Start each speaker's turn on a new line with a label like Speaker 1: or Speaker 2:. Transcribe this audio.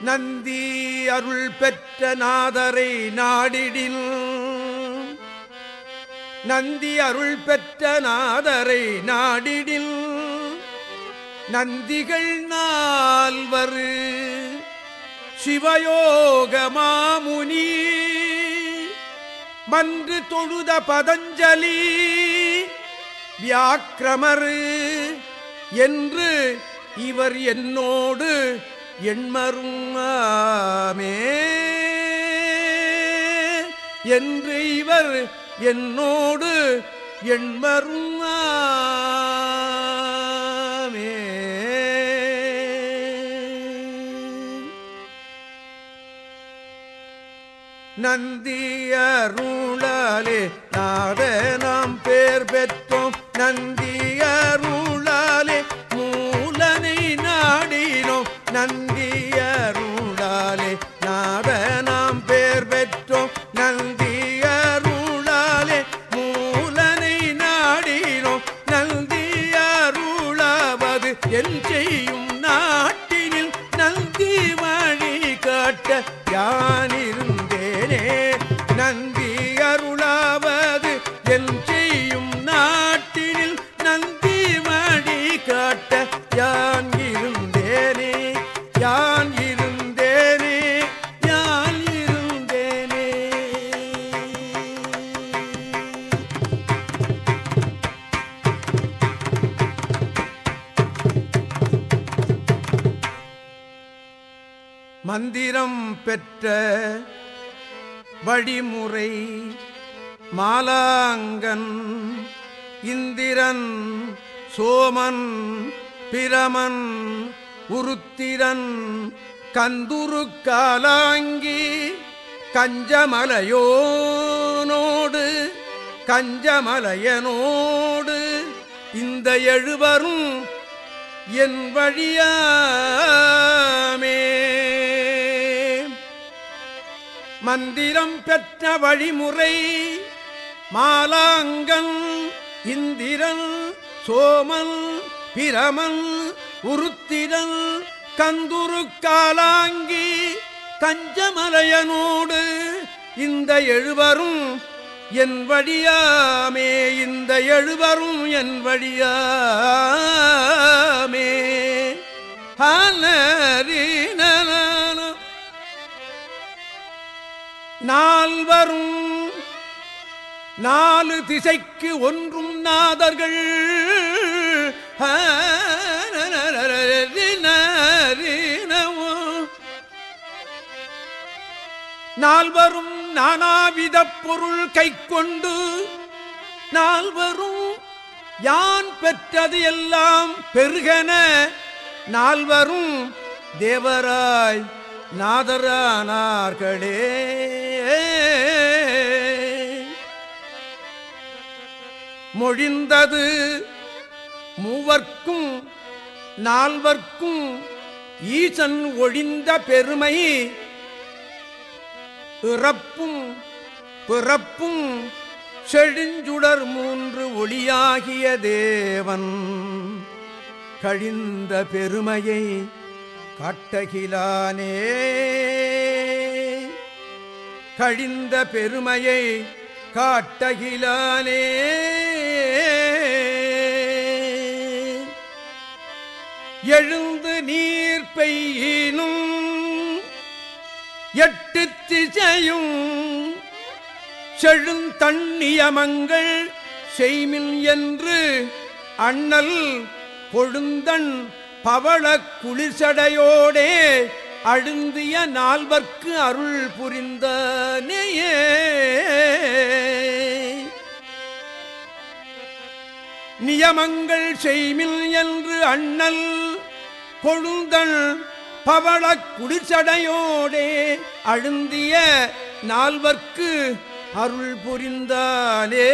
Speaker 1: நந்தி அருள் பெற்ற நாதரை நாடிடில். நந்தி அருள் பெற்ற நாதரை நாடிடில். நந்திகள் நால்வரு சிவயோக மாமுனி. மன்று தொழுத பதஞ்சலி வியாக்கிரமரு. என்று இவர் என்னோடு எண்மருமே என்று இவர் என்னோடு எண்மருமே நந்தியருளாலே நாட நாம் பேர் பெற்றோம். நந்தி என் செய்யும் நாட்டினில் நந்தி வழி காட்ட யானிருந்த மந்திரம் பெற்ற வழிமுறை மாலாங்கன் இந்திரன் சோமன் பிரமன் உருத்திரன் கந்துரு காலாங்கி கஞ்சமலையோனோடு கஞ்சமலையனோடு இந்த எழுவரும் என் வழியாமே. மந்திரம் பெற்ற வழிமுறை. மாலாங்கன் இந்திரன் சோமன் பிரமன் உருத்திரன் கந்துரு காலாங்கி கஞ்சமலையனோடு இந்த எழுவரும் என் வழியாமே இந்த எழுவரும் என் வழியாமே. ஹனரினன நால்வரும் நாலு திசைக்கு ஒன்றும் நாதர்கள். நால்வரும் நானாவித பொருள் கை கொண்டு நால்வரும் யான் பெற்றது எல்லாம் பெருகன. நால்வரும் தேவராய் நாதரானார்களே. மொழிந்தது மூவர்க்கும் நால்வர்க்கும் ஈசன் ஒழிந்த பெருமை. இறப்பும் பிறப்பும் செழுஞ்சுடர் மூன்று ஒளியாகிய தேவன். கழிந்த பெருமையை காட்டகிலானே. கழிந்த பெருமையை காட்டகிலானே. எழுந்து நீர் பெய்யினும் எட்டு திசையும் செழுந்தண்ணியமங்கள் செய்மில் என்று அண்ணல் கொழுந்தன் பவள குளிர்சடையோடே அழுந்திய நால்வர்க்கு அருள் புரிந்தனையே நியமங்கள் செய்மில் என்று அண்ணல் கொழுந்தன் பவள குளிர்ச்சடையோடே அழுந்திய நால்வர்க்கு அருள் புரிந்தானே